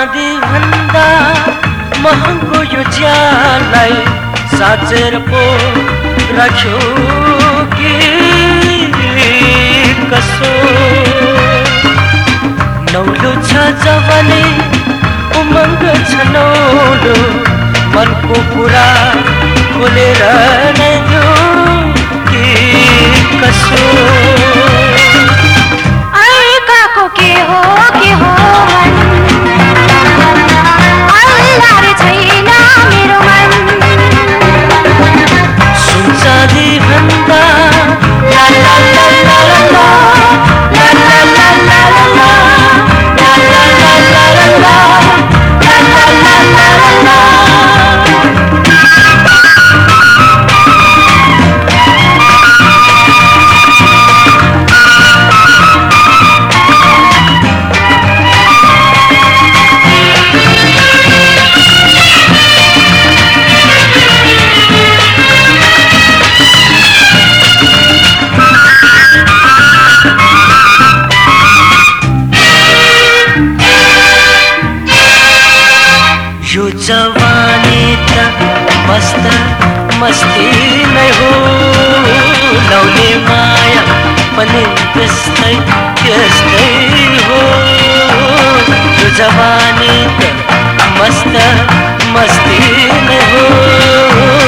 चाँदीभन्दा महँगो यो ज्यानलाई साँचेर पो राख्यो कि कसो। नौलो छ जवाले उमङ्ग छ नौलो मनको कुरा खोलेर नै मस्ती नै हो। लाउने माया पनि त्यस्तै त्यस्तै हो। यो जवानी त मस्त मस्ती नै हो।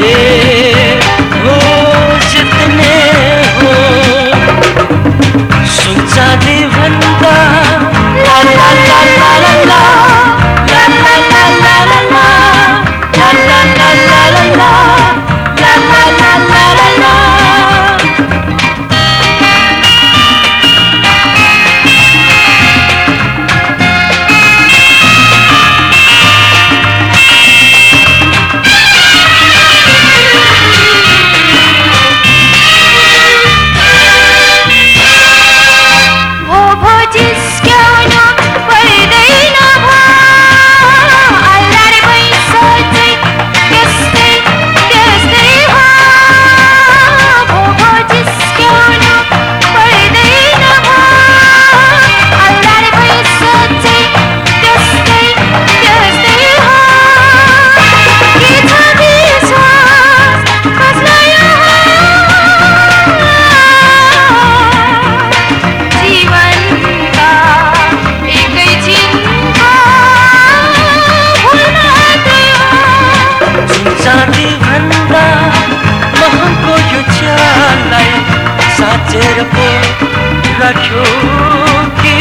Yeah. मेरो पो कि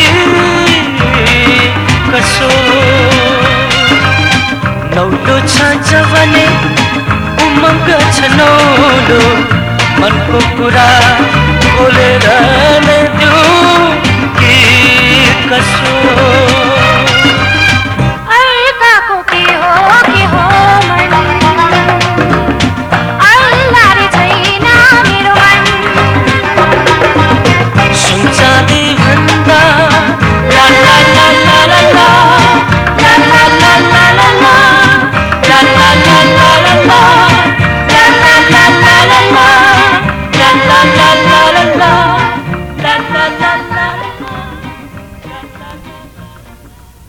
कसो। नौलो छ जबने उमङ्ग छ नौलो मनको कुरा बोलेर नै